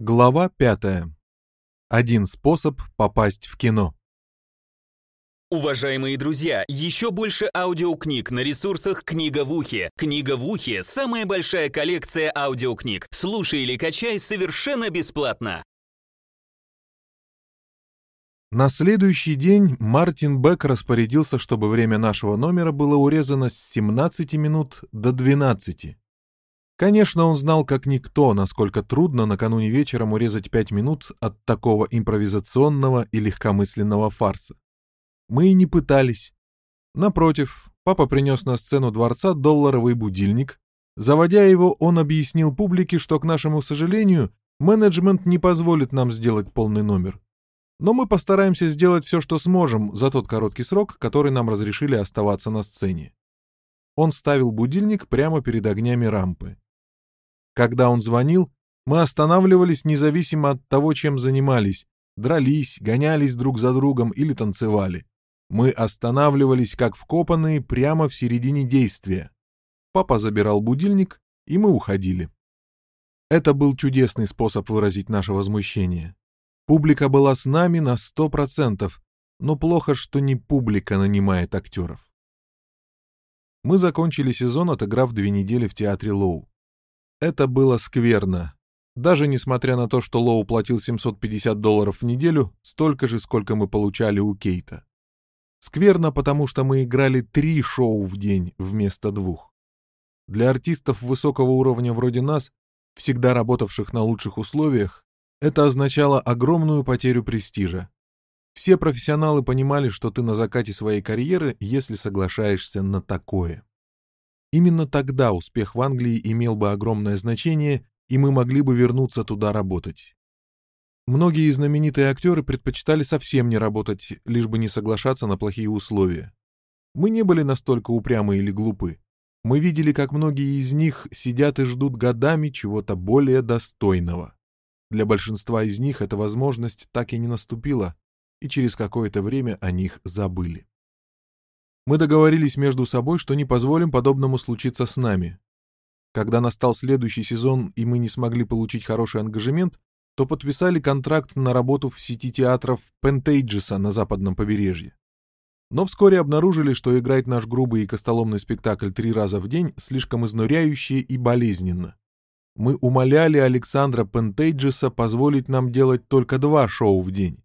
Глава пятая. Один способ попасть в кино. Уважаемые друзья, еще больше аудиокниг на ресурсах «Книга в ухе». «Книга в ухе» — самая большая коллекция аудиокниг. Слушай или качай совершенно бесплатно. На следующий день Мартин Бек распорядился, чтобы время нашего номера было урезано с 17 минут до 12. Конечно, он знал как никто, насколько трудно накануне вечером урезать пять минут от такого импровизационного и легкомысленного фарса. Мы и не пытались. Напротив, папа принес на сцену дворца долларовый будильник. Заводя его, он объяснил публике, что, к нашему сожалению, менеджмент не позволит нам сделать полный номер. Но мы постараемся сделать все, что сможем, за тот короткий срок, который нам разрешили оставаться на сцене. Он ставил будильник прямо перед огнями рампы. Когда он звонил, мы останавливались независимо от того, чем занимались, дрались, гонялись друг за другом или танцевали. Мы останавливались, как вкопанные, прямо в середине действия. Папа забирал будильник, и мы уходили. Это был чудесный способ выразить наше возмущение. Публика была с нами на сто процентов, но плохо, что не публика нанимает актеров. Мы закончили сезон, отыграв две недели в театре Лоу. Это было скверно. Даже несмотря на то, что Лоу платил 750 долларов в неделю, столько же, сколько мы получали у Кейта. Скверно, потому что мы играли три шоу в день вместо двух. Для артистов высокого уровня вроде нас, всегда работавших на лучших условиях, это означало огромную потерю престижа. Все профессионалы понимали, что ты на закате своей карьеры, если соглашаешься на такое. Именно тогда успех в Англии имел бы огромное значение, и мы могли бы вернуться туда работать. Многие знаменитые актеры предпочитали совсем не работать, лишь бы не соглашаться на плохие условия. Мы не были настолько упрямы или глупы. Мы видели, как многие из них сидят и ждут годами чего-то более достойного. Для большинства из них эта возможность так и не наступила, и через какое-то время о них забыли. Мы договорились между собой, что не позволим подобному случиться с нами. Когда настал следующий сезон и мы не смогли получить хороший ангажемент, то подписали контракт на работу в сети театров Пентейджеса на западном побережье. Но вскоре обнаружили, что играть наш грубый и костоломный спектакль три раза в день слишком изнуряюще и болезненно. Мы умоляли Александра Пентейджеса позволить нам делать только два шоу в день.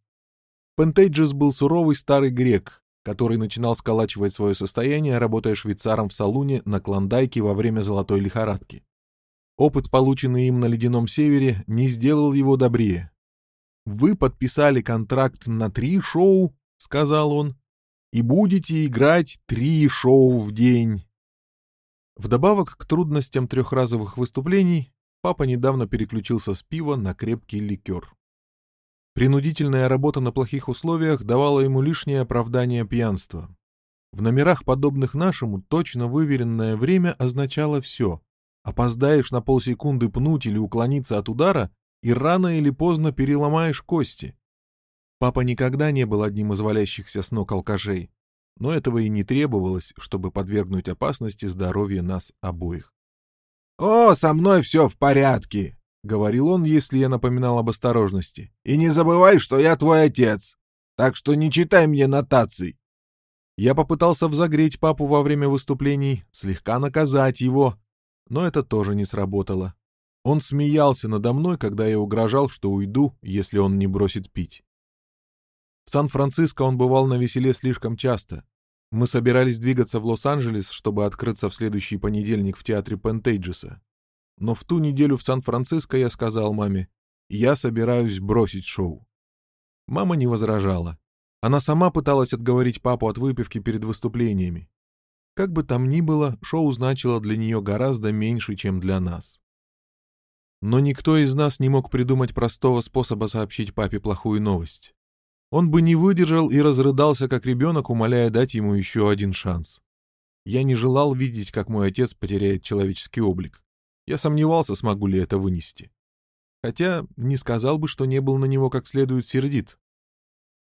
Пентейджес был суровый старый грек, который начинал сколачивать свое состояние, работая швейцаром в салуне на Клондайке во время золотой лихорадки. Опыт, полученный им на Ледяном Севере, не сделал его добрее. «Вы подписали контракт на три шоу», — сказал он, — «и будете играть три шоу в день». Вдобавок к трудностям трехразовых выступлений, папа недавно переключился с пива на крепкий ликер. Принудительная работа на плохих условиях давала ему лишнее оправдание пьянства. В номерах, подобных нашему, точно выверенное время означало все. Опоздаешь на полсекунды пнуть или уклониться от удара, и рано или поздно переломаешь кости. Папа никогда не был одним из валящихся с ног алкашей, но этого и не требовалось, чтобы подвергнуть опасности здоровье нас обоих. «О, со мной все в порядке!» — говорил он, если я напоминал об осторожности. «И не забывай, что я твой отец, так что не читай мне нотаций». Я попытался взогреть папу во время выступлений, слегка наказать его, но это тоже не сработало. Он смеялся надо мной, когда я угрожал, что уйду, если он не бросит пить. В Сан-Франциско он бывал на веселе слишком часто. Мы собирались двигаться в Лос-Анджелес, чтобы открыться в следующий понедельник в театре Пентейджеса. Но в ту неделю в Сан-Франциско я сказал маме, я собираюсь бросить шоу. Мама не возражала. Она сама пыталась отговорить папу от выпивки перед выступлениями. Как бы там ни было, шоу значило для нее гораздо меньше, чем для нас. Но никто из нас не мог придумать простого способа сообщить папе плохую новость. Он бы не выдержал и разрыдался, как ребенок, умоляя дать ему еще один шанс. Я не желал видеть, как мой отец потеряет человеческий облик. Я сомневался, смогу ли это вынести. Хотя не сказал бы, что не был на него как следует сердит.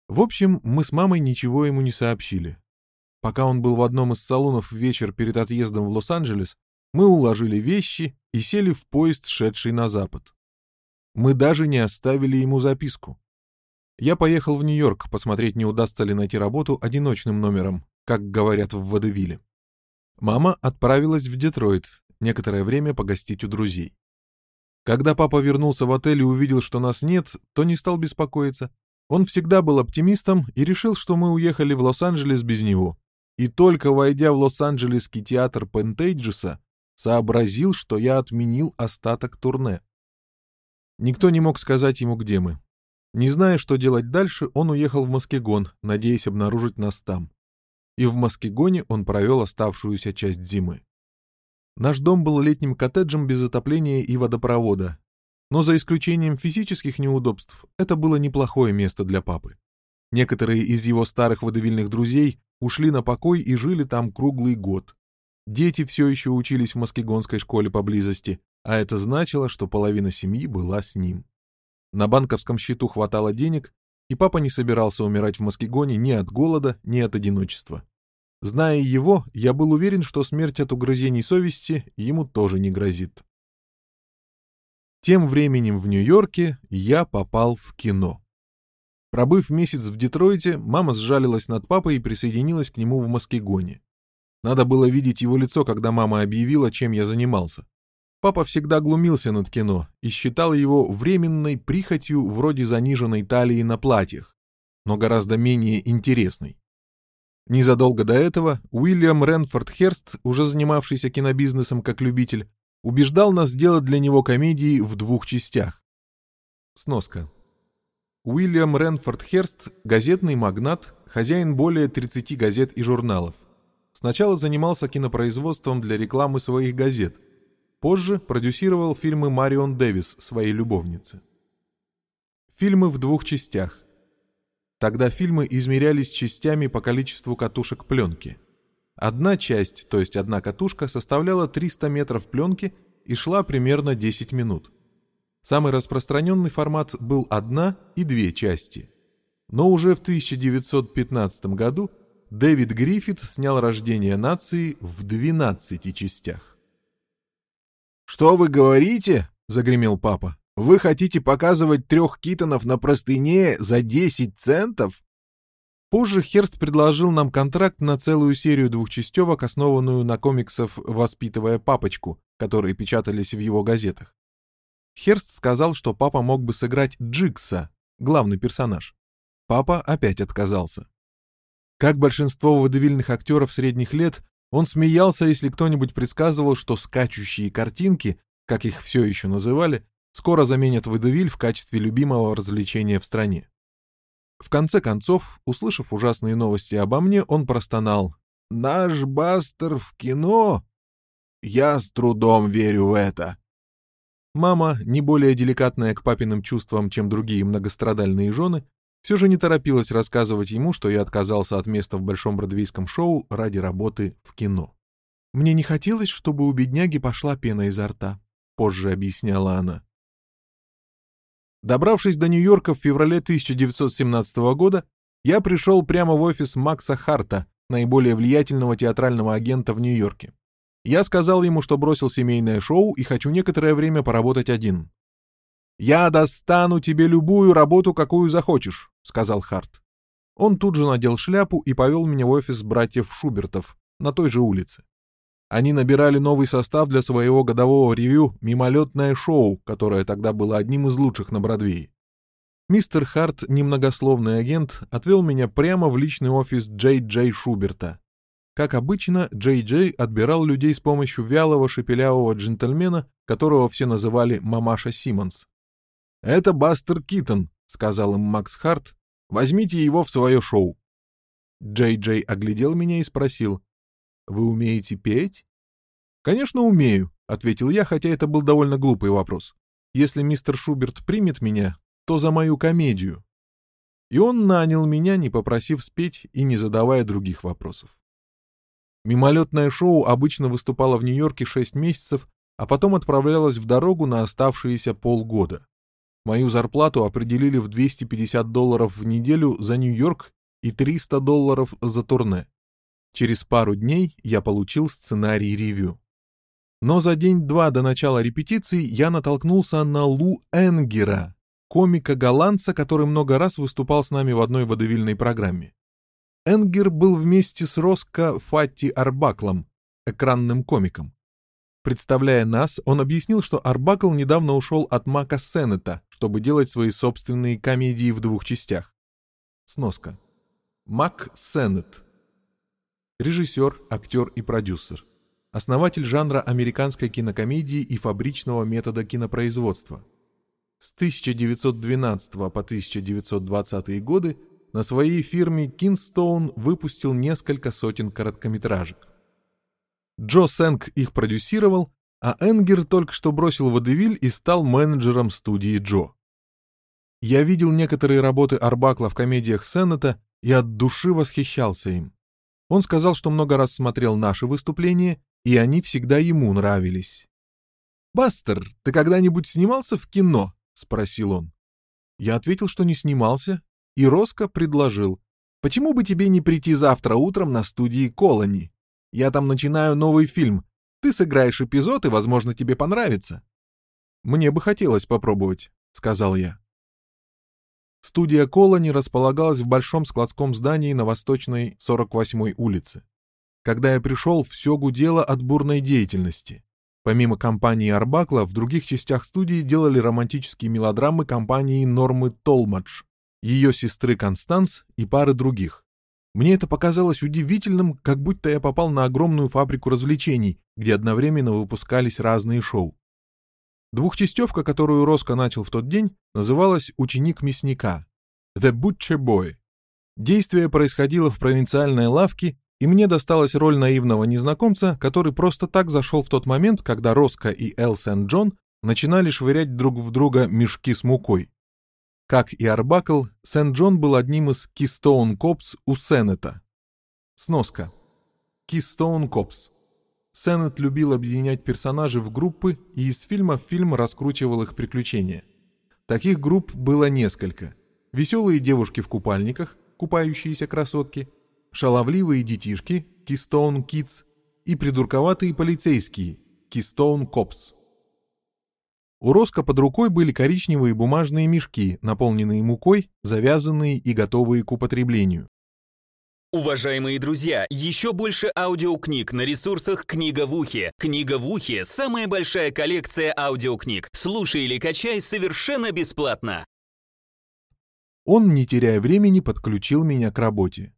В общем, мы с мамой ничего ему не сообщили. Пока он был в одном из салонов вечер перед отъездом в Лос-Анджелес, мы уложили вещи и сели в поезд, шедший на запад. Мы даже не оставили ему записку. Я поехал в Нью-Йорк посмотреть, не удастся ли найти работу одиночным номером, как говорят в Водевиле. Мама отправилась в Детройт некоторое время погостить у друзей. Когда папа вернулся в отель и увидел, что нас нет, то не стал беспокоиться. Он всегда был оптимистом и решил, что мы уехали в Лос-Анджелес без него. И только войдя в Лос-Анджелесский театр Пентейджеса, сообразил, что я отменил остаток турне. Никто не мог сказать ему, где мы. Не зная, что делать дальше, он уехал в Маскегон, надеясь обнаружить нас там. И в Маскегоне он провел оставшуюся часть зимы. Наш дом был летним коттеджем без отопления и водопровода. Но за исключением физических неудобств, это было неплохое место для папы. Некоторые из его старых водовильных друзей ушли на покой и жили там круглый год. Дети все еще учились в маскегонской школе поблизости, а это значило, что половина семьи была с ним. На банковском счету хватало денег, и папа не собирался умирать в Маскегоне ни от голода, ни от одиночества. Зная его, я был уверен, что смерть от угрызений совести ему тоже не грозит. Тем временем в Нью-Йорке я попал в кино. Пробыв месяц в Детройте, мама сжалилась над папой и присоединилась к нему в Маскегоне. Надо было видеть его лицо, когда мама объявила, чем я занимался. Папа всегда глумился над кино и считал его временной прихотью вроде заниженной талии на платьях, но гораздо менее интересной. Незадолго до этого Уильям Ренфорд Херст, уже занимавшийся кинобизнесом как любитель, убеждал нас сделать для него комедии в двух частях. Сноска. Уильям Ренфорд Херст – газетный магнат, хозяин более 30 газет и журналов. Сначала занимался кинопроизводством для рекламы своих газет. Позже продюсировал фильмы Марион Дэвис, своей любовницы. Фильмы в двух частях. Тогда фильмы измерялись частями по количеству катушек пленки. Одна часть, то есть одна катушка, составляла 300 метров пленки и шла примерно 10 минут. Самый распространенный формат был одна и две части. Но уже в 1915 году Дэвид Гриффит снял «Рождение нации» в 12 частях. «Что вы говорите?» — загремел папа. Вы хотите показывать трех китонов на простыне за 10 центов? Позже Херст предложил нам контракт на целую серию двухчастевок, основанную на комиксов «Воспитывая папочку», которые печатались в его газетах. Херст сказал, что папа мог бы сыграть Джикса, главный персонаж. Папа опять отказался. Как большинство водевильных актеров средних лет, он смеялся, если кто-нибудь предсказывал, что скачущие картинки, как их все еще называли, скоро заменят водевиль в качестве любимого развлечения в стране. В конце концов, услышав ужасные новости обо мне, он простонал. «Наш Бастер в кино? Я с трудом верю в это». Мама, не более деликатная к папиным чувствам, чем другие многострадальные жены, все же не торопилась рассказывать ему, что я отказался от места в большом бродвейском шоу ради работы в кино. «Мне не хотелось, чтобы у бедняги пошла пена изо рта», — позже объясняла она. Добравшись до Нью-Йорка в феврале 1917 года, я пришел прямо в офис Макса Харта, наиболее влиятельного театрального агента в Нью-Йорке. Я сказал ему, что бросил семейное шоу и хочу некоторое время поработать один. «Я достану тебе любую работу, какую захочешь», — сказал Харт. Он тут же надел шляпу и повел меня в офис братьев Шубертов на той же улице. Они набирали новый состав для своего годового ревю «Мимолетное шоу», которое тогда было одним из лучших на Бродвее. Мистер Харт, немногословный агент, отвел меня прямо в личный офис Джей Джей Шуберта. Как обычно, Джей Джей отбирал людей с помощью вялого шепелявого джентльмена, которого все называли «Мамаша Симмонс». «Это Бастер Китон», — сказал им Макс Харт. «Возьмите его в свое шоу». Джей Джей оглядел меня и спросил, вы умеете петь? Конечно, умею, ответил я, хотя это был довольно глупый вопрос. Если мистер Шуберт примет меня, то за мою комедию. И он нанял меня, не попросив спеть и не задавая других вопросов. Мимолетное шоу обычно выступало в Нью-Йорке 6 месяцев, а потом отправлялось в дорогу на оставшиеся полгода. Мою зарплату определили в 250 долларов в неделю за Нью-Йорк и 300 долларов за турне. Через пару дней я получил сценарий ревю. Но за день-два до начала репетиций я натолкнулся на Лу Энгера, комика-голландца, который много раз выступал с нами в одной водевильной программе. Энгер был вместе с Роско Фатти Арбаклом, экранным комиком. Представляя нас, он объяснил, что Арбакл недавно ушел от Мака Сеннета, чтобы делать свои собственные комедии в двух частях. Сноска. Мак Сеннет. Режиссер, актер и продюсер. Основатель жанра американской кинокомедии и фабричного метода кинопроизводства. С 1912 по 1920 годы на своей фирме Кинстоун выпустил несколько сотен короткометражек. Джо Сэнк их продюсировал, а Энгер только что бросил водевиль и стал менеджером студии Джо. Я видел некоторые работы Арбакла в комедиях Сеннета и от души восхищался им. Он сказал, что много раз смотрел наши выступления, и они всегда ему нравились. «Бастер, ты когда-нибудь снимался в кино?» — спросил он. Я ответил, что не снимался, и Роско предложил. «Почему бы тебе не прийти завтра утром на студии Колони? Я там начинаю новый фильм. Ты сыграешь эпизод, и, возможно, тебе понравится». «Мне бы хотелось попробовать», — сказал я. Студия Колони располагалась в большом складском здании на Восточной 48-й улице. Когда я пришел, все гудело от бурной деятельности. Помимо компании Арбакла, в других частях студии делали романтические мелодрамы компании Нормы Толмадж, ее сестры Констанс и пары других. Мне это показалось удивительным, как будто я попал на огромную фабрику развлечений, где одновременно выпускались разные шоу. Двухчастевка, которую Роско начал в тот день, называлась «Ученик мясника» — «The Butcher Boy». Действие происходило в провинциальной лавке, и мне досталась роль наивного незнакомца, который просто так зашел в тот момент, когда Роско и Эл Сент-Джон начинали швырять друг в друга мешки с мукой. Как и Арбакл, Сент-Джон был одним из Кистоун Копс у Сеннета. Сноска. Кистоун Копс. Сеннет любил объединять персонажей в группы и из фильма в фильм раскручивал их приключения. Таких групп было несколько. Веселые девушки в купальниках, купающиеся красотки, шаловливые детишки, Кистоун Кидс, и придурковатые полицейские, Кистоун Копс. У Роско под рукой были коричневые бумажные мешки, наполненные мукой, завязанные и готовые к употреблению. Уважаемые друзья, еще больше аудиокниг на ресурсах «Книга в ухе». «Книга в ухе» — самая большая коллекция аудиокниг. Слушай или качай совершенно бесплатно. Он, не теряя времени, подключил меня к работе.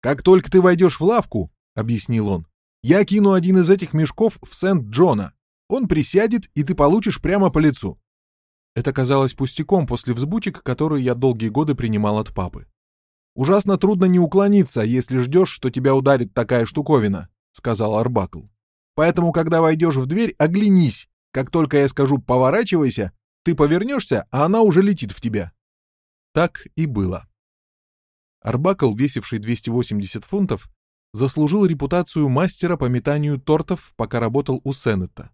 «Как только ты войдешь в лавку», — объяснил он, — «я кину один из этих мешков в Сент-Джона. Он присядет, и ты получишь прямо по лицу. Это казалось пустяком после взбучек, которые я долгие годы принимал от папы. «Ужасно трудно не уклониться, если ждешь, что тебя ударит такая штуковина», — сказал Арбакл. «Поэтому, когда войдешь в дверь, оглянись. Как только я скажу «поворачивайся», ты повернешься, а она уже летит в тебя». Так и было. Арбакл, весивший 280 фунтов, заслужил репутацию мастера по метанию тортов, пока работал у Сеннета.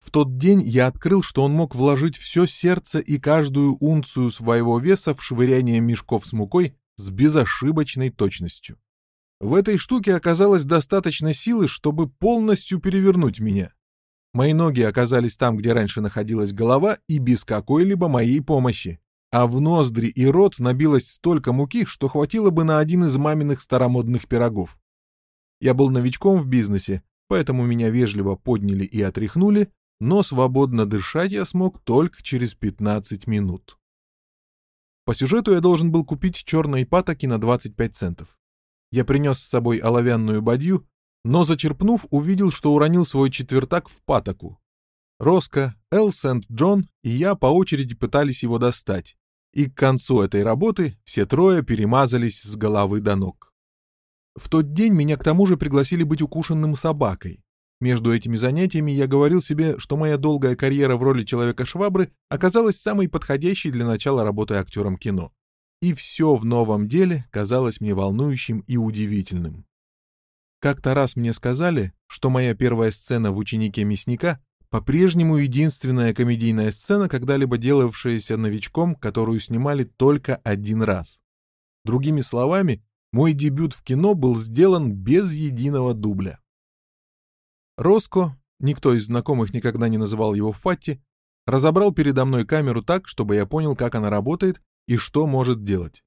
В тот день я открыл, что он мог вложить все сердце и каждую унцию своего веса в швыряние мешков с мукой с безошибочной точностью. В этой штуке оказалось достаточно силы, чтобы полностью перевернуть меня. Мои ноги оказались там, где раньше находилась голова, и без какой-либо моей помощи. А в ноздри и рот набилось столько муки, что хватило бы на один из маминых старомодных пирогов. Я был новичком в бизнесе, поэтому меня вежливо подняли и отряхнули, но свободно дышать я смог только через 15 минут. По сюжету я должен был купить черные патоки на 25 центов. Я принес с собой оловянную бадью, но, зачерпнув, увидел, что уронил свой четвертак в патоку. Роско, Эл Сент-Джон и я по очереди пытались его достать, и к концу этой работы все трое перемазались с головы до ног. В тот день меня к тому же пригласили быть укушенным собакой, между этими занятиями я говорил себе, что моя долгая карьера в роли Человека-швабры оказалась самой подходящей для начала работы актером кино. И все в новом деле казалось мне волнующим и удивительным. Как-то раз мне сказали, что моя первая сцена в «Ученике мясника» по-прежнему единственная комедийная сцена, когда-либо делавшаяся новичком, которую снимали только один раз. Другими словами, мой дебют в кино был сделан без единого дубля. Роско, никто из знакомых никогда не называл его Фатти, разобрал передо мной камеру так, чтобы я понял, как она работает и что может делать.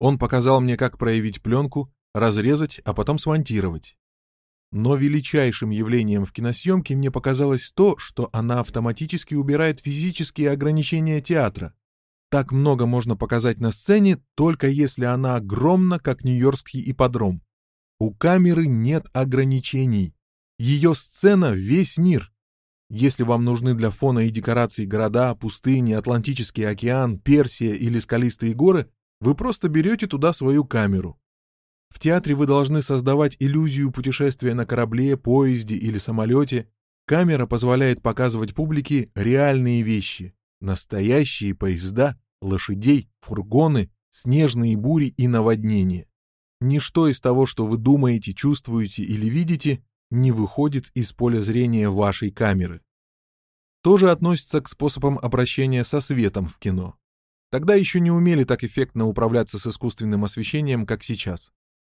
Он показал мне, как проявить пленку, разрезать, а потом смонтировать. Но величайшим явлением в киносъемке мне показалось то, что она автоматически убирает физические ограничения театра. Так много можно показать на сцене, только если она огромна, как Нью-Йоркский ипподром. У камеры нет ограничений. Ее сцена — весь мир. Если вам нужны для фона и декораций города, пустыни, Атлантический океан, Персия или скалистые горы, вы просто берете туда свою камеру. В театре вы должны создавать иллюзию путешествия на корабле, поезде или самолете. Камера позволяет показывать публике реальные вещи. Настоящие поезда, лошадей, фургоны, снежные бури и наводнения. Ничто из того, что вы думаете, чувствуете или видите, не выходит из поля зрения вашей камеры. Тоже относится к способам обращения со светом в кино. Тогда еще не умели так эффектно управляться с искусственным освещением, как сейчас.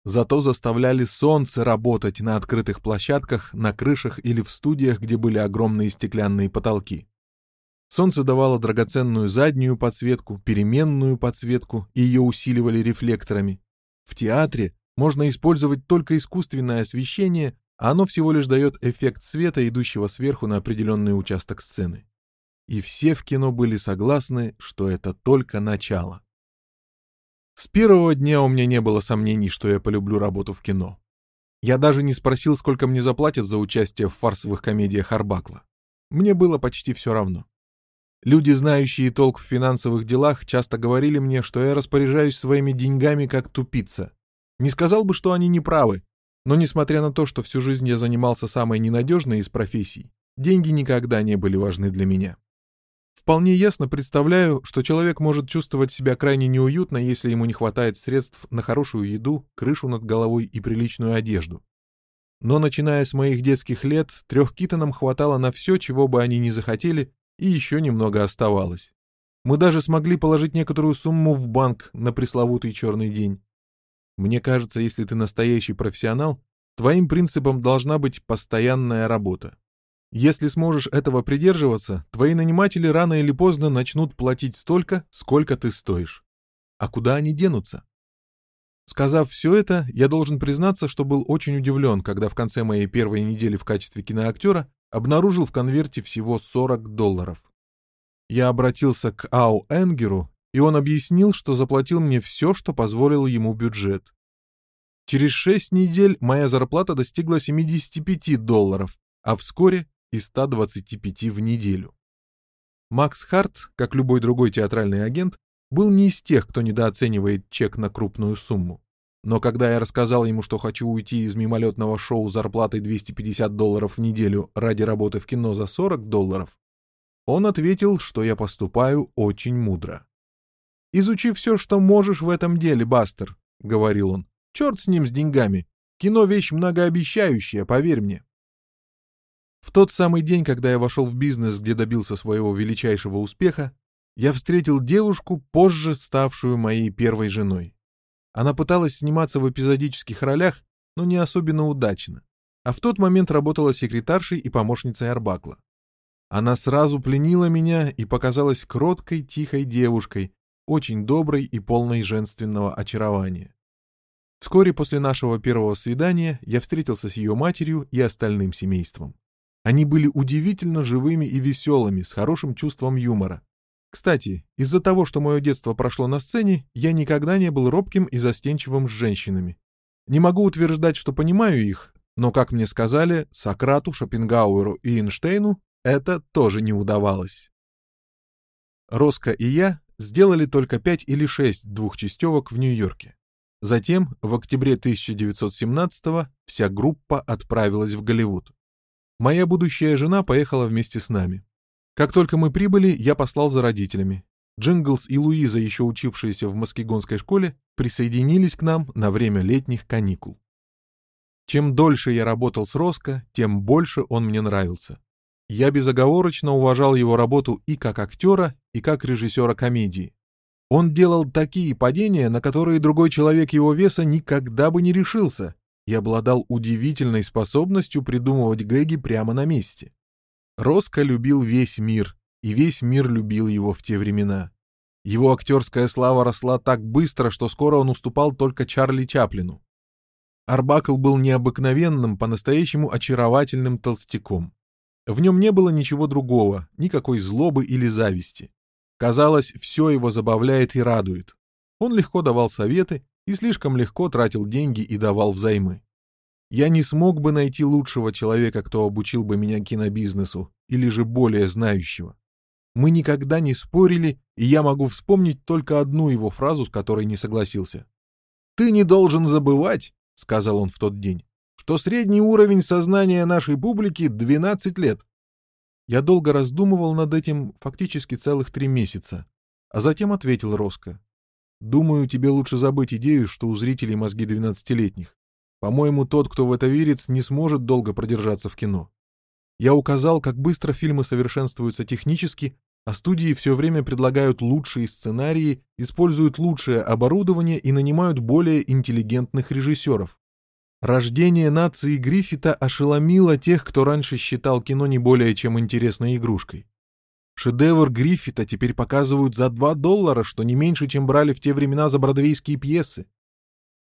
Зато заставляли солнце работать на открытых площадках, на крышах или в студиях, где были огромные стеклянные потолки. Солнце давало драгоценную заднюю подсветку, переменную подсветку, и ее усиливали рефлекторами. В театре можно использовать только искусственное освещение, оно всего лишь дает эффект света, идущего сверху на определенный участок сцены. И все в кино были согласны, что это только начало. С первого дня у меня не было сомнений, что я полюблю работу в кино. Я даже не спросил, сколько мне заплатят за участие в фарсовых комедиях Арбакла. Мне было почти все равно. Люди, знающие толк в финансовых делах, часто говорили мне, что я распоряжаюсь своими деньгами как тупица. Не сказал бы, что они не правы, но несмотря на то, что всю жизнь я занимался самой ненадежной из профессий, деньги никогда не были важны для меня. Вполне ясно представляю, что человек может чувствовать себя крайне неуютно, если ему не хватает средств на хорошую еду, крышу над головой и приличную одежду. Но начиная с моих детских лет, трех китонам хватало на все, чего бы они ни захотели, и еще немного оставалось. Мы даже смогли положить некоторую сумму в банк на пресловутый черный день. Мне кажется, если ты настоящий профессионал, твоим принципом должна быть постоянная работа. Если сможешь этого придерживаться, твои наниматели рано или поздно начнут платить столько, сколько ты стоишь. А куда они денутся? Сказав все это, я должен признаться, что был очень удивлен, когда в конце моей первой недели в качестве киноактера обнаружил в конверте всего 40 долларов. Я обратился к Ау Энгеру и он объяснил, что заплатил мне все, что позволил ему бюджет. Через шесть недель моя зарплата достигла 75 долларов, а вскоре и 125 в неделю. Макс Харт, как любой другой театральный агент, был не из тех, кто недооценивает чек на крупную сумму. Но когда я рассказал ему, что хочу уйти из мимолетного шоу зарплатой 250 долларов в неделю ради работы в кино за 40 долларов, он ответил, что я поступаю очень мудро. Изучи все, что можешь в этом деле, Бастер, — говорил он. Черт с ним, с деньгами. Кино — вещь многообещающая, поверь мне. В тот самый день, когда я вошел в бизнес, где добился своего величайшего успеха, я встретил девушку, позже ставшую моей первой женой. Она пыталась сниматься в эпизодических ролях, но не особенно удачно, а в тот момент работала секретаршей и помощницей Арбакла. Она сразу пленила меня и показалась кроткой, тихой девушкой, очень доброй и полной женственного очарования. Вскоре после нашего первого свидания я встретился с ее матерью и остальным семейством. Они были удивительно живыми и веселыми, с хорошим чувством юмора. Кстати, из-за того, что мое детство прошло на сцене, я никогда не был робким и застенчивым с женщинами. Не могу утверждать, что понимаю их, но, как мне сказали, Сократу, Шопенгауэру и Эйнштейну это тоже не удавалось. Роско и я сделали только 5 или 6 двухчастевок в Нью-Йорке. Затем, в октябре 1917 вся группа отправилась в Голливуд. Моя будущая жена поехала вместе с нами. Как только мы прибыли, я послал за родителями. Джинглс и Луиза, еще учившиеся в Маскигонской школе, присоединились к нам на время летних каникул. Чем дольше я работал с Роско, тем больше он мне нравился. Я безоговорочно уважал его работу и как актера, и как режиссера комедии. Он делал такие падения, на которые другой человек его веса никогда бы не решился, и обладал удивительной способностью придумывать гэги прямо на месте. Роско любил весь мир, и весь мир любил его в те времена. Его актерская слава росла так быстро, что скоро он уступал только Чарли Чаплину. Арбакл был необыкновенным, по-настоящему очаровательным толстяком. В нем не было ничего другого, никакой злобы или зависти. Казалось, все его забавляет и радует. Он легко давал советы и слишком легко тратил деньги и давал взаймы. Я не смог бы найти лучшего человека, кто обучил бы меня кинобизнесу, или же более знающего. Мы никогда не спорили, и я могу вспомнить только одну его фразу, с которой не согласился. «Ты не должен забывать», — сказал он в тот день, «что средний уровень сознания нашей публики — 12 лет». Я долго раздумывал над этим фактически целых три месяца, а затем ответил Роско. «Думаю, тебе лучше забыть идею, что у зрителей мозги двенадцатилетних. По-моему, тот, кто в это верит, не сможет долго продержаться в кино. Я указал, как быстро фильмы совершенствуются технически, а студии все время предлагают лучшие сценарии, используют лучшее оборудование и нанимают более интеллигентных режиссеров. Рождение нации Гриффита ошеломило тех, кто раньше считал кино не более чем интересной игрушкой. Шедевр Гриффита теперь показывают за 2 доллара, что не меньше, чем брали в те времена за бродвейские пьесы.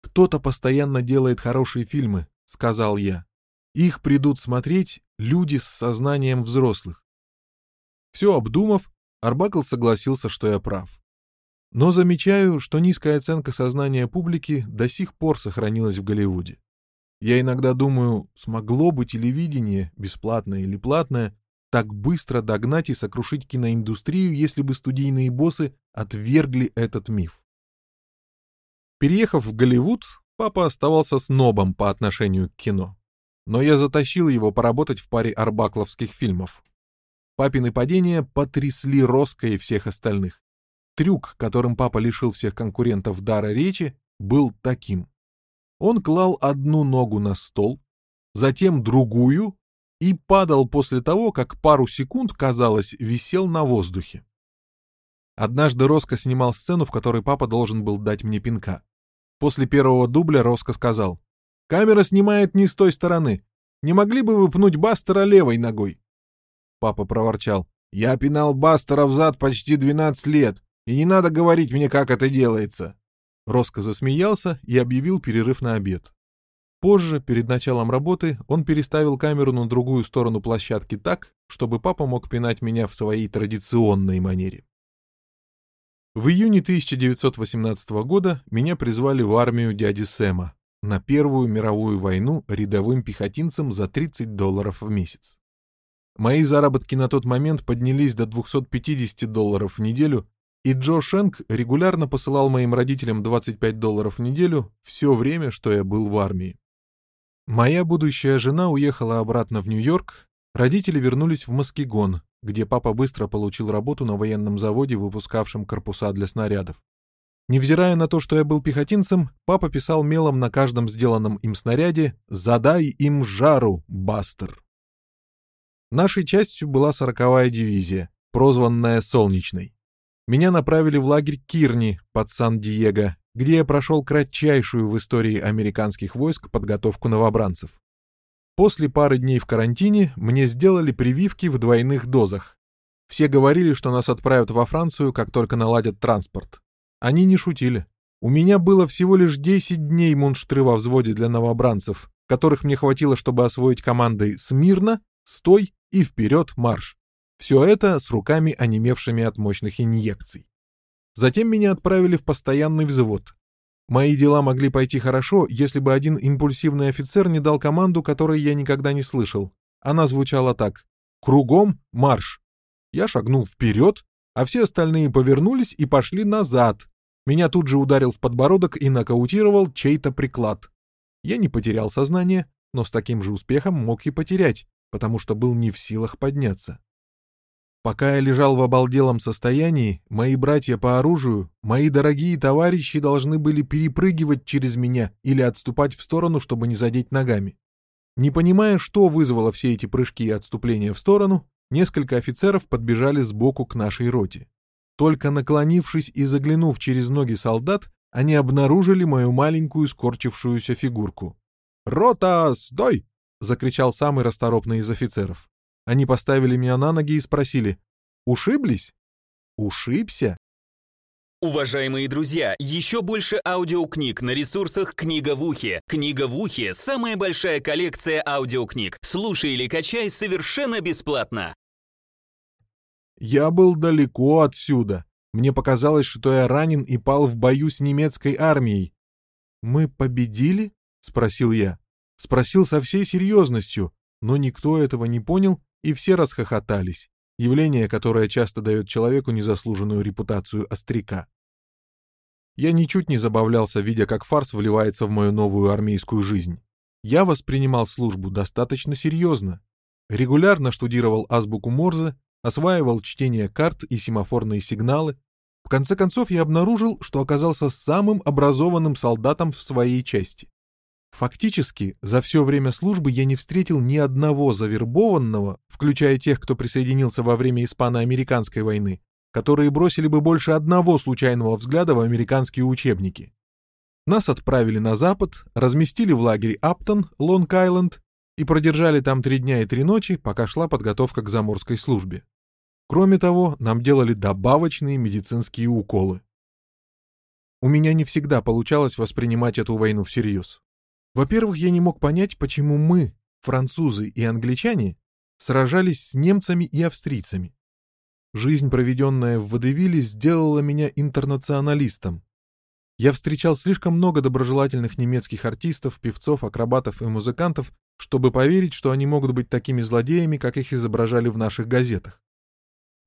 «Кто-то постоянно делает хорошие фильмы», — сказал я. «Их придут смотреть люди с сознанием взрослых. Все обдумав, Арбакл согласился, что я прав. Но замечаю, что низкая оценка сознания публики до сих пор сохранилась в Голливуде. Я иногда думаю, смогло бы телевидение, бесплатное или платное, так быстро догнать и сокрушить киноиндустрию, если бы студийные боссы отвергли этот миф. Переехав в Голливуд, папа оставался снобом по отношению к кино. Но я затащил его поработать в паре арбакловских фильмов, Папины падения потрясли Роско и всех остальных. Трюк, которым папа лишил всех конкурентов дара речи, был таким. Он клал одну ногу на стол, затем другую и падал после того, как пару секунд, казалось, висел на воздухе. Однажды Роско снимал сцену, в которой папа должен был дать мне пинка. После первого дубля Роско сказал, «Камера снимает не с той стороны. Не могли бы вы пнуть Бастера левой ногой?» Папа проворчал. «Я пинал Бастера взад почти 12 лет, и не надо говорить мне, как это делается». Роско засмеялся и объявил перерыв на обед. Позже, перед началом работы, он переставил камеру на другую сторону площадки так, чтобы папа мог пинать меня в своей традиционной манере. В июне 1918 года меня призвали в армию дяди Сэма на Первую мировую войну рядовым пехотинцем за 30 долларов в месяц. Мои заработки на тот момент поднялись до 250 долларов в неделю, и Джо Шенк регулярно посылал моим родителям 25 долларов в неделю все время, что я был в армии. Моя будущая жена уехала обратно в Нью-Йорк, родители вернулись в Маскигон, где папа быстро получил работу на военном заводе, выпускавшем корпуса для снарядов. Невзирая на то, что я был пехотинцем, папа писал мелом на каждом сделанном им снаряде «Задай им жару, Бастер». Нашей частью была сороковая дивизия, прозванная «Солнечной». Меня направили в лагерь Кирни под Сан-Диего, где я прошел кратчайшую в истории американских войск подготовку новобранцев. После пары дней в карантине мне сделали прививки в двойных дозах. Все говорили, что нас отправят во Францию, как только наладят транспорт. Они не шутили. У меня было всего лишь 10 дней мунштры во взводе для новобранцев, которых мне хватило, чтобы освоить командой «Смирно», «Стой» и вперед марш. Все это с руками, онемевшими от мощных инъекций. Затем меня отправили в постоянный взвод. Мои дела могли пойти хорошо, если бы один импульсивный офицер не дал команду, которой я никогда не слышал. Она звучала так. «Кругом марш!» Я шагнул вперед, а все остальные повернулись и пошли назад. Меня тут же ударил в подбородок и нокаутировал чей-то приклад. Я не потерял сознание, но с таким же успехом мог и потерять потому что был не в силах подняться. Пока я лежал в обалделом состоянии, мои братья по оружию, мои дорогие товарищи должны были перепрыгивать через меня или отступать в сторону, чтобы не задеть ногами. Не понимая, что вызвало все эти прыжки и отступления в сторону, несколько офицеров подбежали сбоку к нашей роте. Только наклонившись и заглянув через ноги солдат, они обнаружили мою маленькую скорчившуюся фигурку. «Рота, стой!» — закричал самый расторопный из офицеров. Они поставили меня на ноги и спросили, «Ушиблись?» «Ушибся?» Уважаемые друзья, еще больше аудиокниг на ресурсах «Книга в ухе». «Книга в ухе» — самая большая коллекция аудиокниг. Слушай или качай совершенно бесплатно. Я был далеко отсюда. Мне показалось, что я ранен и пал в бою с немецкой армией. «Мы победили?» — спросил я. Спросил со всей серьезностью, но никто этого не понял, и все расхохотались явление, которое часто дает человеку незаслуженную репутацию остряка. Я ничуть не забавлялся, видя, как фарс вливается в мою новую армейскую жизнь. Я воспринимал службу достаточно серьезно. Регулярно штудировал азбуку Морзе, осваивал чтение карт и семафорные сигналы. В конце концов я обнаружил, что оказался самым образованным солдатом в своей части. Фактически, за все время службы я не встретил ни одного завербованного, включая тех, кто присоединился во время Испано-Американской войны, которые бросили бы больше одного случайного взгляда в американские учебники. Нас отправили на запад, разместили в лагере Аптон, Лонг-Айленд, и продержали там три дня и три ночи, пока шла подготовка к заморской службе. Кроме того, нам делали добавочные медицинские уколы. У меня не всегда получалось воспринимать эту войну всерьез. Во-первых, я не мог понять, почему мы, французы и англичане, сражались с немцами и австрийцами. Жизнь, проведенная в Водевиле, сделала меня интернационалистом. Я встречал слишком много доброжелательных немецких артистов, певцов, акробатов и музыкантов, чтобы поверить, что они могут быть такими злодеями, как их изображали в наших газетах.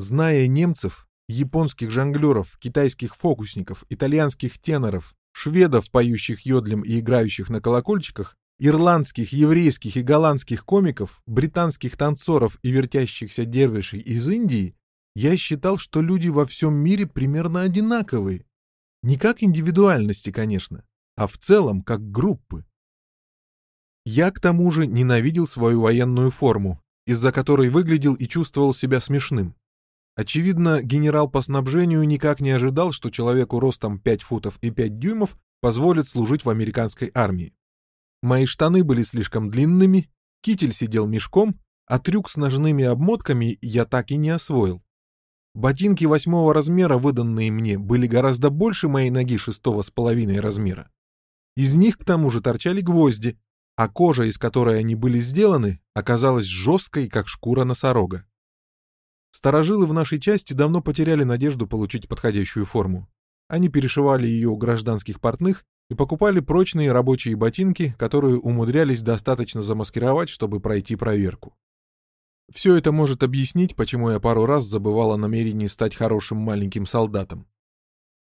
Зная немцев, японских жонглеров, китайских фокусников, итальянских теноров, шведов, поющих йодлем и играющих на колокольчиках, ирландских, еврейских и голландских комиков, британских танцоров и вертящихся дервишей из Индии, я считал, что люди во всем мире примерно одинаковые. Не как индивидуальности, конечно, а в целом как группы. Я, к тому же, ненавидел свою военную форму, из-за которой выглядел и чувствовал себя смешным. Очевидно, генерал по снабжению никак не ожидал, что человеку ростом 5 футов и 5 дюймов позволит служить в американской армии. Мои штаны были слишком длинными, китель сидел мешком, а трюк с ножными обмотками я так и не освоил. Ботинки восьмого размера, выданные мне, были гораздо больше моей ноги шестого с половиной размера. Из них, к тому же, торчали гвозди, а кожа, из которой они были сделаны, оказалась жесткой, как шкура носорога. Старожилы в нашей части давно потеряли надежду получить подходящую форму. Они перешивали ее у гражданских портных и покупали прочные рабочие ботинки, которые умудрялись достаточно замаскировать, чтобы пройти проверку. Все это может объяснить, почему я пару раз забывал о намерении стать хорошим маленьким солдатом.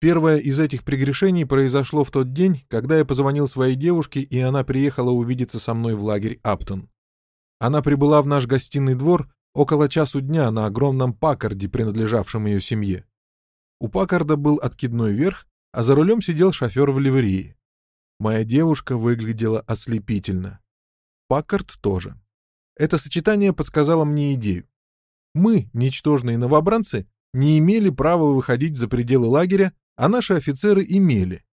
Первое из этих прегрешений произошло в тот день, когда я позвонил своей девушке, и она приехала увидеться со мной в лагерь Аптон. Она прибыла в наш гостиный двор около часу дня на огромном Паккарде, принадлежавшем ее семье. У Паккарда был откидной верх, а за рулем сидел шофер в ливрее. Моя девушка выглядела ослепительно. Паккард тоже. Это сочетание подсказало мне идею. Мы, ничтожные новобранцы, не имели права выходить за пределы лагеря, а наши офицеры имели.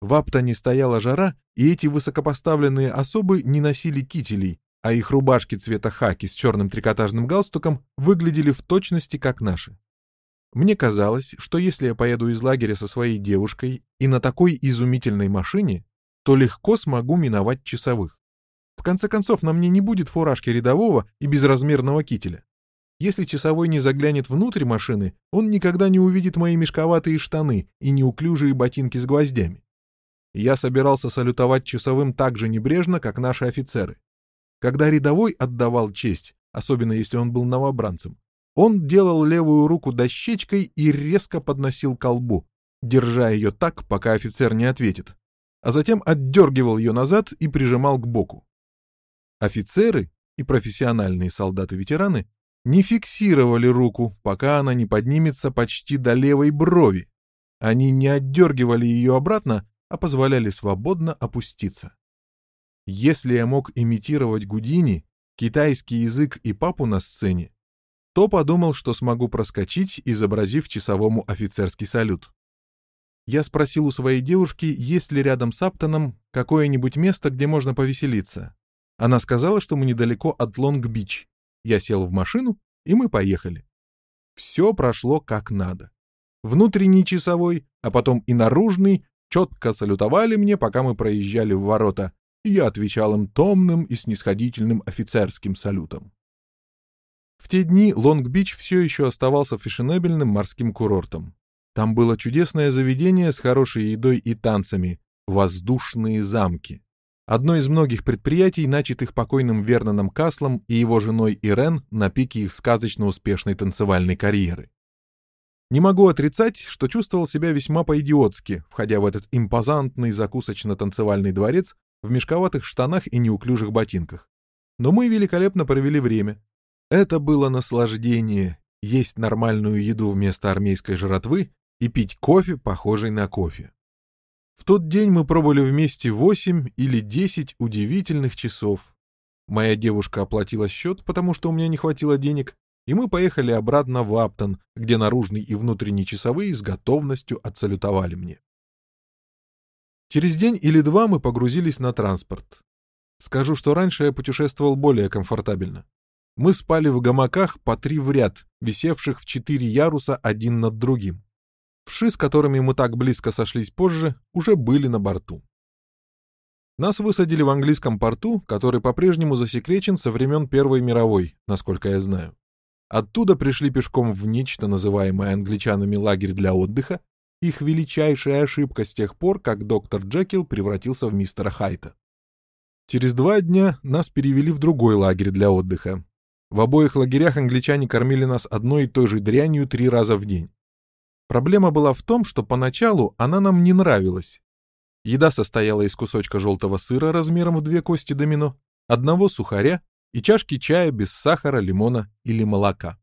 В Аптоне стояла жара, и эти высокопоставленные особы не носили кителей, а их рубашки цвета хаки с черным трикотажным галстуком выглядели в точности как наши. Мне казалось, что если я поеду из лагеря со своей девушкой и на такой изумительной машине, то легко смогу миновать часовых. В конце концов, на мне не будет фуражки рядового и безразмерного кителя. Если часовой не заглянет внутрь машины, он никогда не увидит мои мешковатые штаны и неуклюжие ботинки с гвоздями. Я собирался салютовать часовым так же небрежно, как наши офицеры. Когда рядовой отдавал честь, особенно если он был новобранцем, он делал левую руку дощечкой и резко подносил к колбу, держа ее так, пока офицер не ответит, а затем отдергивал ее назад и прижимал к боку. Офицеры и профессиональные солдаты-ветераны не фиксировали руку, пока она не поднимется почти до левой брови. Они не отдергивали ее обратно, а позволяли свободно опуститься. Если я мог имитировать Гудини, китайский язык и папу на сцене, то подумал, что смогу проскочить, изобразив часовому офицерский салют. Я спросил у своей девушки, есть ли рядом с Аптоном какое-нибудь место, где можно повеселиться. Она сказала, что мы недалеко от Лонг-Бич. Я сел в машину, и мы поехали. Все прошло как надо. Внутренний часовой, а потом и наружный, четко салютовали мне, пока мы проезжали в ворота, и я отвечал им томным и снисходительным офицерским салютом. В те дни Лонг-Бич все еще оставался фешенебельным морским курортом. Там было чудесное заведение с хорошей едой и танцами — воздушные замки. Одно из многих предприятий, начатых покойным Верноном Каслом и его женой Ирен на пике их сказочно успешной танцевальной карьеры. Не могу отрицать, что чувствовал себя весьма по-идиотски, входя в этот импозантный закусочно-танцевальный дворец в мешковатых штанах и неуклюжих ботинках. Но мы великолепно провели время. Это было наслаждение — есть нормальную еду вместо армейской жратвы и пить кофе, похожий на кофе. В тот день мы пробыли вместе восемь или десять удивительных часов. Моя девушка оплатила счет, потому что у меня не хватило денег, и мы поехали обратно в Аптон, где наружный и внутренний часовые с готовностью отсалютовали мне. Через день или два мы погрузились на транспорт. Скажу, что раньше я путешествовал более комфортабельно. Мы спали в гамаках по три в ряд, висевших в четыре яруса один над другим. Вши, с которыми мы так близко сошлись позже, уже были на борту. Нас высадили в английском порту, который по-прежнему засекречен со времен Первой мировой, насколько я знаю. Оттуда пришли пешком в нечто, называемое англичанами лагерь для отдыха, их величайшая ошибка с тех пор, как доктор Джекил превратился в мистера Хайта. Через два дня нас перевели в другой лагерь для отдыха. В обоих лагерях англичане кормили нас одной и той же дрянью три раза в день. Проблема была в том, что поначалу она нам не нравилась. Еда состояла из кусочка желтого сыра размером в две кости домино, одного сухаря и чашки чая без сахара, лимона или молока.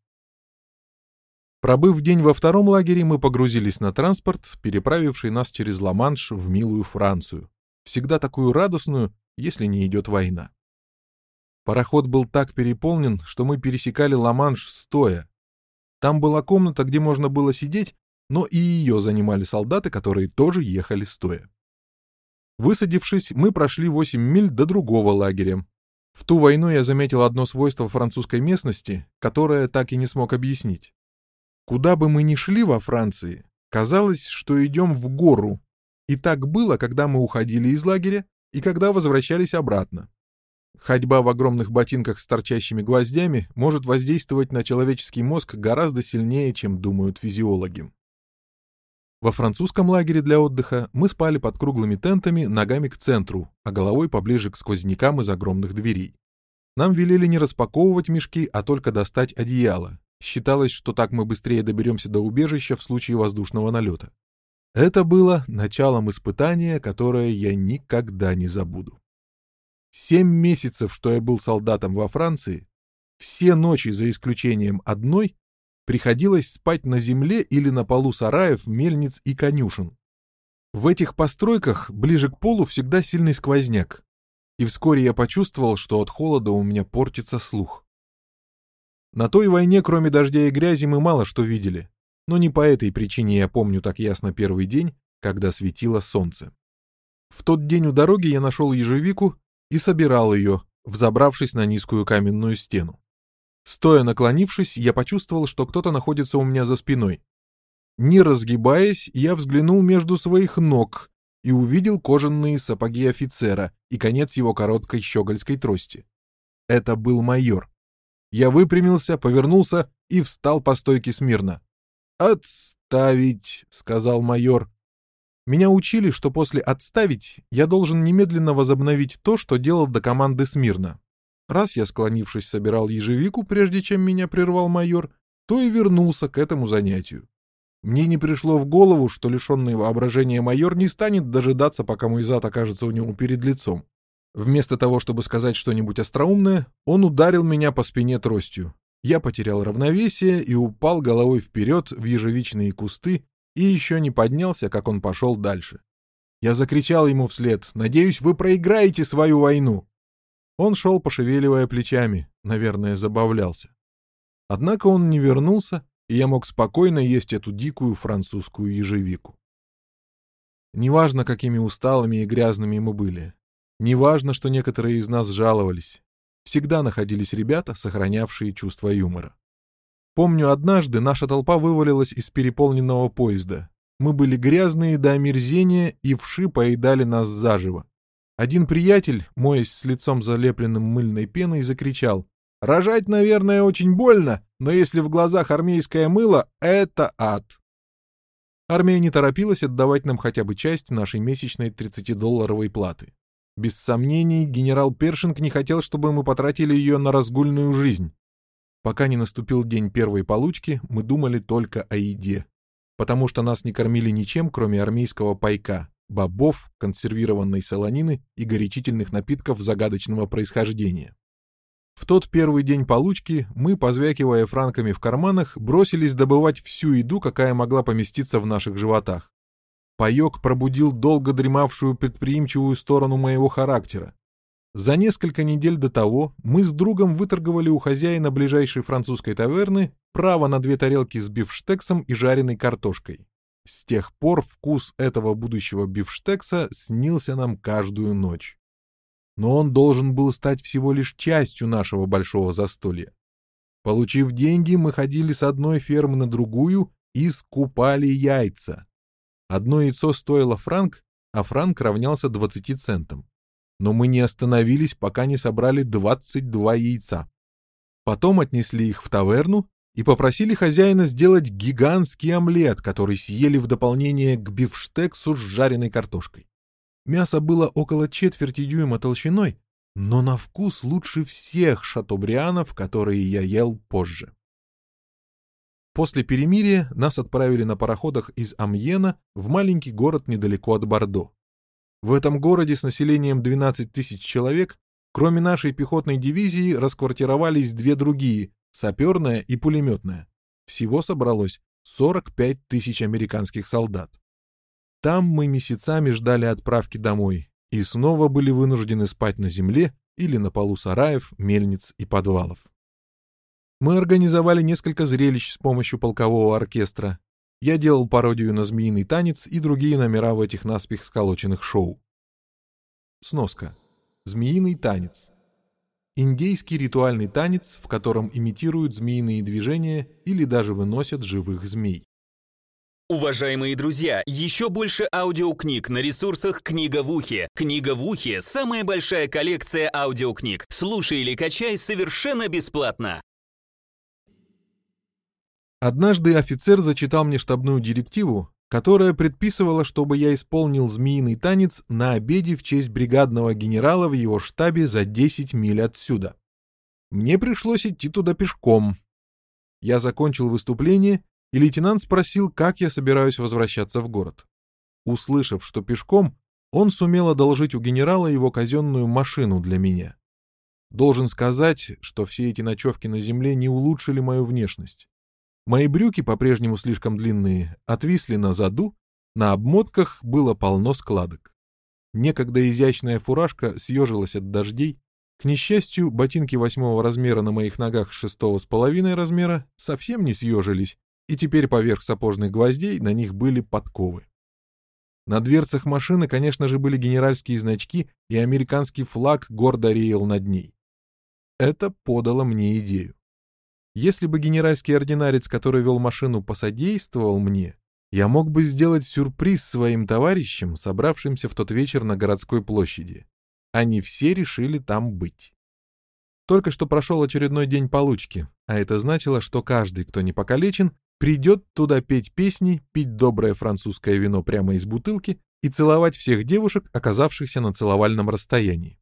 Пробыв день во втором лагере, мы погрузились на транспорт, переправивший нас через Ла-Манш в милую Францию, всегда такую радостную, если не идет война. Пароход был так переполнен, что мы пересекали Ла-Манш стоя. Там была комната, где можно было сидеть, но и ее занимали солдаты, которые тоже ехали стоя. Высадившись, мы прошли 8 миль до другого лагеря, в ту войну я заметил одно свойство французской местности, которое так и не смог объяснить. Куда бы мы ни шли во Франции, казалось, что идем в гору. И так было, когда мы уходили из лагеря и когда возвращались обратно. Ходьба в огромных ботинках с торчащими гвоздями может воздействовать на человеческий мозг гораздо сильнее, чем думают физиологи. Во французском лагере для отдыха мы спали под круглыми тентами ногами к центру, а головой поближе к сквознякам из огромных дверей. Нам велели не распаковывать мешки, а только достать одеяло. Считалось, что так мы быстрее доберемся до убежища в случае воздушного налета. Это было началом испытания, которое я никогда не забуду. Семь месяцев, что я был солдатом во Франции, все ночи за исключением одной приходилось спать на земле или на полу сараев, мельниц и конюшен. В этих постройках ближе к полу всегда сильный сквозняк, и вскоре я почувствовал, что от холода у меня портится слух. На той войне, кроме дождя и грязи, мы мало что видели, но не по этой причине я помню так ясно первый день, когда светило солнце. В тот день у дороги я нашел ежевику и собирал ее, взобравшись на низкую каменную стену. Стоя наклонившись, я почувствовал, что кто-то находится у меня за спиной. Не разгибаясь, я взглянул между своих ног и увидел кожаные сапоги офицера и конец его короткой щегольской трости. Это был майор. Я выпрямился, повернулся и встал по стойке смирно. «Отставить», — сказал майор. Меня учили, что после «отставить» я должен немедленно возобновить то, что делал до команды смирно. Раз я, склонившись, собирал ежевику, прежде чем меня прервал майор, то и вернулся к этому занятию. Мне не пришло в голову, что лишенный воображения майор не станет дожидаться, пока мой зад окажется у него перед лицом. Вместо того, чтобы сказать что-нибудь остроумное, он ударил меня по спине тростью. Я потерял равновесие и упал головой вперед в ежевичные кусты и еще не поднялся, как он пошел дальше. Я закричал ему вслед «Надеюсь, вы проиграете свою войну!» Он шел, пошевеливая плечами, наверное, забавлялся. Однако он не вернулся, и я мог спокойно есть эту дикую французскую ежевику. Неважно, какими усталыми и грязными мы были. Неважно, что некоторые из нас жаловались. Всегда находились ребята, сохранявшие чувство юмора. Помню, однажды наша толпа вывалилась из переполненного поезда. Мы были грязные до омерзения и вши поедали нас заживо. Один приятель, моясь с лицом залепленным мыльной пеной, закричал «Рожать, наверное, очень больно, но если в глазах армейское мыло, это ад». Армия не торопилась отдавать нам хотя бы часть нашей месячной 30-долларовой платы. Без сомнений, генерал Першинг не хотел, чтобы мы потратили ее на разгульную жизнь. Пока не наступил день первой получки, мы думали только о еде, потому что нас не кормили ничем, кроме армейского пайка, бобов, консервированной солонины и горячительных напитков загадочного происхождения. В тот первый день получки мы, позвякивая франками в карманах, бросились добывать всю еду, какая могла поместиться в наших животах. Паёк пробудил долго дремавшую предприимчивую сторону моего характера. За несколько недель до того мы с другом выторговали у хозяина ближайшей французской таверны право на две тарелки с бифштексом и жареной картошкой. С тех пор вкус этого будущего бифштекса снился нам каждую ночь. Но он должен был стать всего лишь частью нашего большого застолья. Получив деньги, мы ходили с одной фермы на другую и скупали яйца. Одно яйцо стоило франк, а франк равнялся 20 центам. Но мы не остановились, пока не собрали 22 яйца. Потом отнесли их в таверну и попросили хозяина сделать гигантский омлет, который съели в дополнение к бифштексу с жареной картошкой. Мясо было около четверти дюйма толщиной, но на вкус лучше всех шатобрианов, которые я ел позже. После перемирия нас отправили на пароходах из Амьена в маленький город недалеко от Бордо. В этом городе с населением 12 тысяч человек, кроме нашей пехотной дивизии, расквартировались две другие саперная и пулеметная. Всего собралось 45 тысяч американских солдат. Там мы месяцами ждали отправки домой и снова были вынуждены спать на земле или на полу сараев, мельниц и подвалов. Мы организовали несколько зрелищ с помощью полкового оркестра. Я делал пародию на «Змеиный танец» и другие номера в этих наспех сколоченных шоу. Сноска. «Змеиный танец» Индейский ритуальный танец, в котором имитируют змеиные движения или даже выносят живых змей. Уважаемые друзья, еще больше аудиокниг на ресурсах «Книга в ухе». «Книга в ухе» — самая большая коллекция аудиокниг. Слушай или качай совершенно бесплатно. Однажды офицер зачитал мне штабную директиву, которая предписывала, чтобы я исполнил змеиный танец на обеде в честь бригадного генерала в его штабе за 10 миль отсюда. Мне пришлось идти туда пешком. Я закончил выступление, и лейтенант спросил, как я собираюсь возвращаться в город. Услышав, что пешком, он сумел одолжить у генерала его казенную машину для меня. Должен сказать, что все эти ночевки на земле не улучшили мою внешность. Мои брюки, по-прежнему слишком длинные, отвисли на заду, на обмотках было полно складок. Некогда изящная фуражка съежилась от дождей. К несчастью, ботинки восьмого размера на моих ногах шестого с половиной размера совсем не съежились, и теперь поверх сапожных гвоздей на них были подковы. На дверцах машины, конечно же, были генеральские значки, и американский флаг гордо реял над ней. Это подало мне идею. Если бы генеральский ординарец, который вел машину, посодействовал мне, я мог бы сделать сюрприз своим товарищам, собравшимся в тот вечер на городской площади. Они все решили там быть. Только что прошел очередной день получки, а это значило, что каждый, кто не покалечен, придет туда петь песни, пить доброе французское вино прямо из бутылки и целовать всех девушек, оказавшихся на целовальном расстоянии.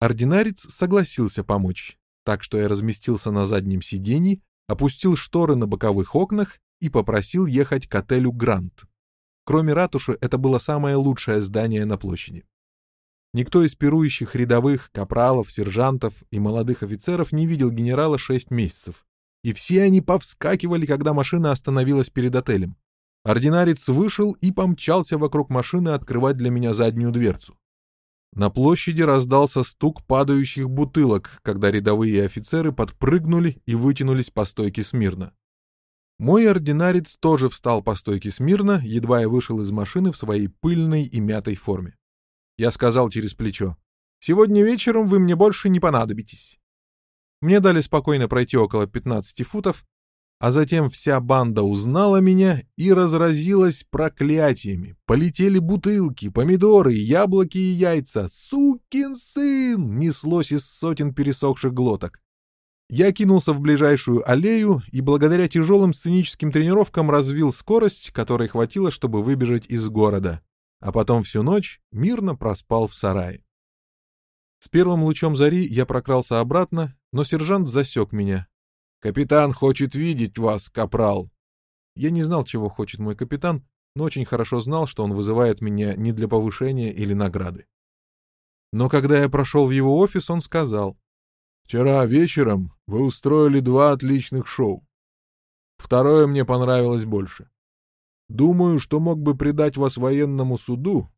Ординарец согласился помочь, так что я разместился на заднем сиденье, опустил шторы на боковых окнах и попросил ехать к отелю «Грант». Кроме ратуши, это было самое лучшее здание на площади. Никто из пирующих рядовых, капралов, сержантов и молодых офицеров не видел генерала шесть месяцев, и все они повскакивали, когда машина остановилась перед отелем. Ординарец вышел и помчался вокруг машины открывать для меня заднюю дверцу. На площади раздался стук падающих бутылок, когда рядовые офицеры подпрыгнули и вытянулись по стойке смирно. Мой ординарец тоже встал по стойке смирно, едва я вышел из машины в своей пыльной и мятой форме. Я сказал через плечо, «Сегодня вечером вы мне больше не понадобитесь». Мне дали спокойно пройти около 15 футов, а затем вся банда узнала меня и разразилась проклятиями. Полетели бутылки, помидоры, яблоки и яйца. «Сукин сын!» неслось из сотен пересохших глоток. Я кинулся в ближайшую аллею и благодаря тяжелым сценическим тренировкам развил скорость, которой хватило, чтобы выбежать из города. А потом всю ночь мирно проспал в сарае. С первым лучом зари я прокрался обратно, но сержант засек меня. «Капитан хочет видеть вас, капрал!» Я не знал, чего хочет мой капитан, но очень хорошо знал, что он вызывает меня не для повышения или награды. Но когда я прошел в его офис, он сказал, Вчера вечером вы устроили два отличных шоу. Второе мне понравилось больше. Думаю, что мог бы предать вас военному суду,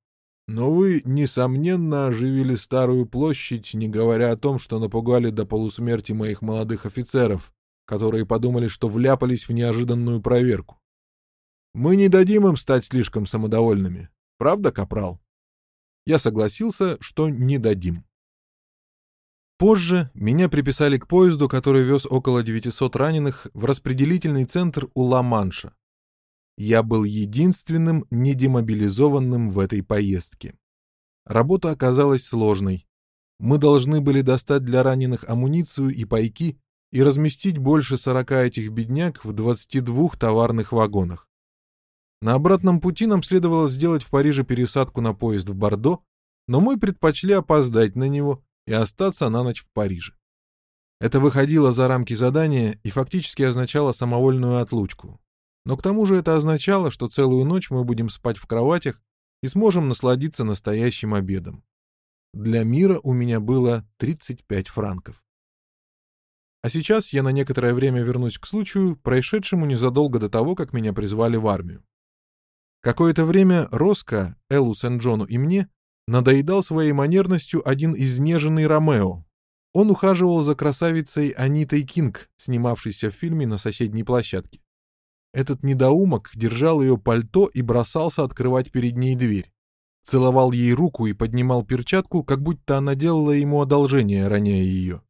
но вы, несомненно, оживили Старую площадь, не говоря о том, что напугали до полусмерти моих молодых офицеров, которые подумали, что вляпались в неожиданную проверку. Мы не дадим им стать слишком самодовольными. Правда, Капрал? Я согласился, что не дадим. Позже меня приписали к поезду, который вез около 900 раненых в распределительный центр у Ла-Манша. Я был единственным недемобилизованным в этой поездке. Работа оказалась сложной. Мы должны были достать для раненых амуницию и пайки и разместить больше 40 этих бедняк в 22 товарных вагонах. На обратном пути нам следовало сделать в Париже пересадку на поезд в Бордо, но мы предпочли опоздать на него и остаться на ночь в Париже. Это выходило за рамки задания и фактически означало самовольную отлучку. Но к тому же это означало, что целую ночь мы будем спать в кроватях и сможем насладиться настоящим обедом. Для мира у меня было 35 франков. А сейчас я на некоторое время вернусь к случаю, происшедшему незадолго до того, как меня призвали в армию. Какое-то время Роско, Эллу Сен-Джону и мне надоедал своей манерностью один изнеженный Ромео. Он ухаживал за красавицей Анитой Кинг, снимавшейся в фильме на соседней площадке. Этот недоумок держал ее пальто и бросался открывать перед ней дверь. Целовал ей руку и поднимал перчатку, как будто она делала ему одолжение, роняя ее.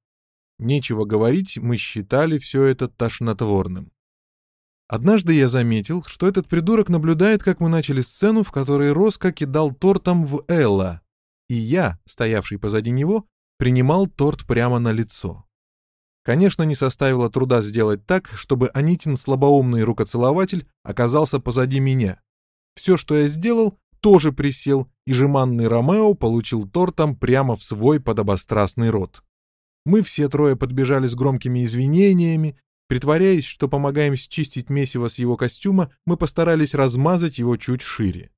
Нечего говорить, мы считали все это тошнотворным. Однажды я заметил, что этот придурок наблюдает, как мы начали сцену, в которой Роско кидал тортом в Элла, и я, стоявший позади него, принимал торт прямо на лицо. Конечно, не составило труда сделать так, чтобы Анитин слабоумный рукоцелователь оказался позади меня. Все, что я сделал, тоже присел, и жеманный Ромео получил тортом прямо в свой подобострастный рот. Мы все трое подбежали с громкими извинениями, Притворяясь, что помогаем счистить месиво с его костюма, мы постарались размазать его чуть шире.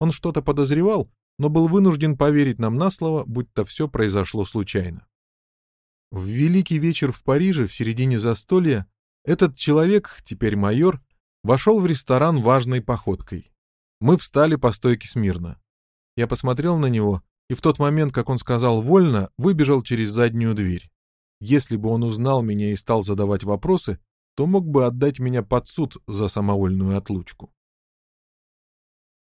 Он что-то подозревал, но был вынужден поверить нам на слово, будто все произошло случайно. В великий вечер в Париже, в середине застолья, этот человек, теперь майор, вошел в ресторан важной походкой. Мы встали по стойке смирно. Я посмотрел на него, и в тот момент, как он сказал «вольно», выбежал через заднюю дверь. Если бы он узнал меня и стал задавать вопросы, то мог бы отдать меня под суд за самовольную отлучку.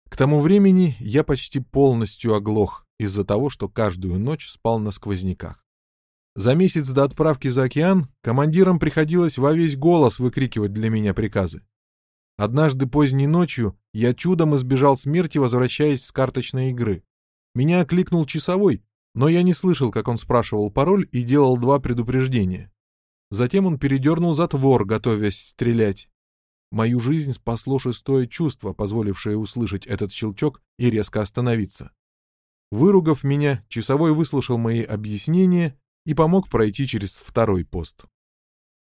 К тому времени я почти полностью оглох из-за того, что каждую ночь спал на сквозняках. За месяц до отправки за океан командирам приходилось во весь голос выкрикивать для меня приказы. Однажды поздней ночью я чудом избежал смерти, возвращаясь с карточной игры. Меня окликнул часовой, но я не слышал, как он спрашивал пароль и делал два предупреждения. Затем он передернул затвор, готовясь стрелять. Мою жизнь спасло шестое чувство, позволившее услышать этот щелчок и резко остановиться. Выругав меня, часовой выслушал мои объяснения и помог пройти через второй пост.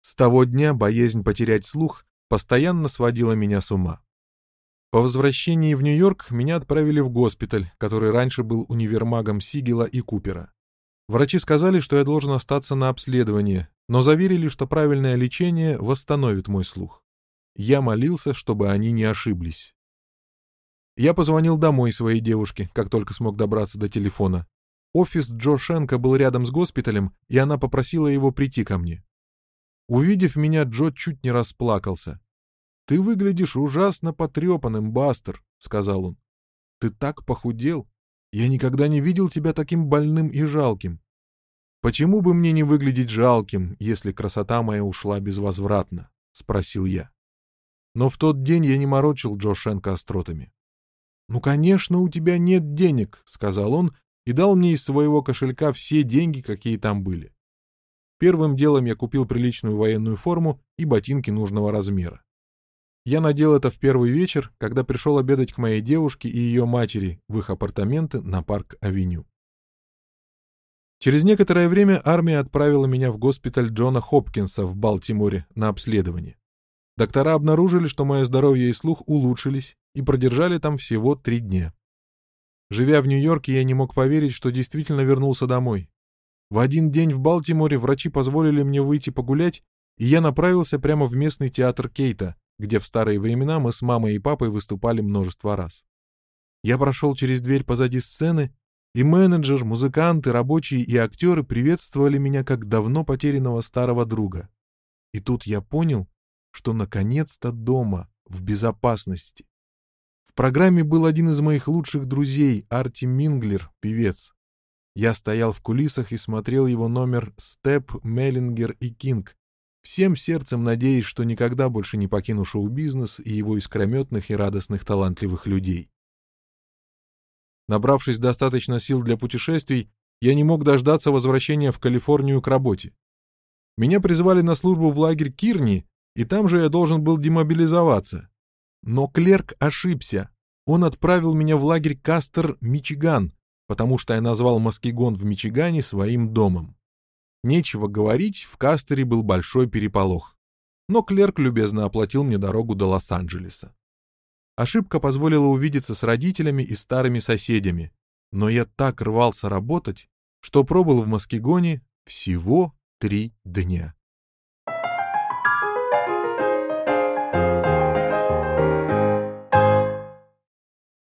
С того дня боязнь потерять слух постоянно сводила меня с ума. По возвращении в Нью-Йорк меня отправили в госпиталь, который раньше был универмагом Сигела и Купера. Врачи сказали, что я должен остаться на обследование, но заверили, что правильное лечение восстановит мой слух. Я молился, чтобы они не ошиблись. Я позвонил домой своей девушке, как только смог добраться до телефона. Офис Джо Шенка был рядом с госпиталем, и она попросила его прийти ко мне. Увидев меня, Джо чуть не расплакался. «Ты выглядишь ужасно потрепанным, Бастер», — сказал он. «Ты так похудел. Я никогда не видел тебя таким больным и жалким. Почему бы мне не выглядеть жалким, если красота моя ушла безвозвратно?» — спросил я. Но в тот день я не морочил Джо Шенка остротами. «Ну, конечно, у тебя нет денег», — сказал он и дал мне из своего кошелька все деньги, какие там были. Первым делом я купил приличную военную форму и ботинки нужного размера. Я надел это в первый вечер, когда пришел обедать к моей девушке и ее матери в их апартаменты на Парк-авеню. Через некоторое время армия отправила меня в госпиталь Джона Хопкинса в Балтиморе на обследование. Доктора обнаружили, что мое здоровье и слух улучшились и продержали там всего три дня. Живя в Нью-Йорке, я не мог поверить, что действительно вернулся домой. В один день в Балтиморе врачи позволили мне выйти погулять, и я направился прямо в местный театр Кейта, где в старые времена мы с мамой и папой выступали множество раз. Я прошел через дверь позади сцены, и менеджер, музыканты, рабочие и актеры приветствовали меня как давно потерянного старого друга. И тут я понял, что наконец-то дома, в безопасности. В программе был один из моих лучших друзей, Арти Минглер, певец. Я стоял в кулисах и смотрел его номер «Степ, Меллингер и Кинг», всем сердцем надеясь, что никогда больше не покину шоу-бизнес и его искрометных и радостных талантливых людей. Набравшись достаточно сил для путешествий, я не мог дождаться возвращения в Калифорнию к работе. Меня призвали на службу в лагерь Кирни, и там же я должен был демобилизоваться. Но клерк ошибся. Он отправил меня в лагерь Кастер, Мичиган, потому что я назвал Маскигон в Мичигане своим домом. Нечего говорить, в Кастере был большой переполох. Но клерк любезно оплатил мне дорогу до Лос-Анджелеса. Ошибка позволила увидеться с родителями и старыми соседями, но я так рвался работать, что пробыл в Маскигоне всего три дня.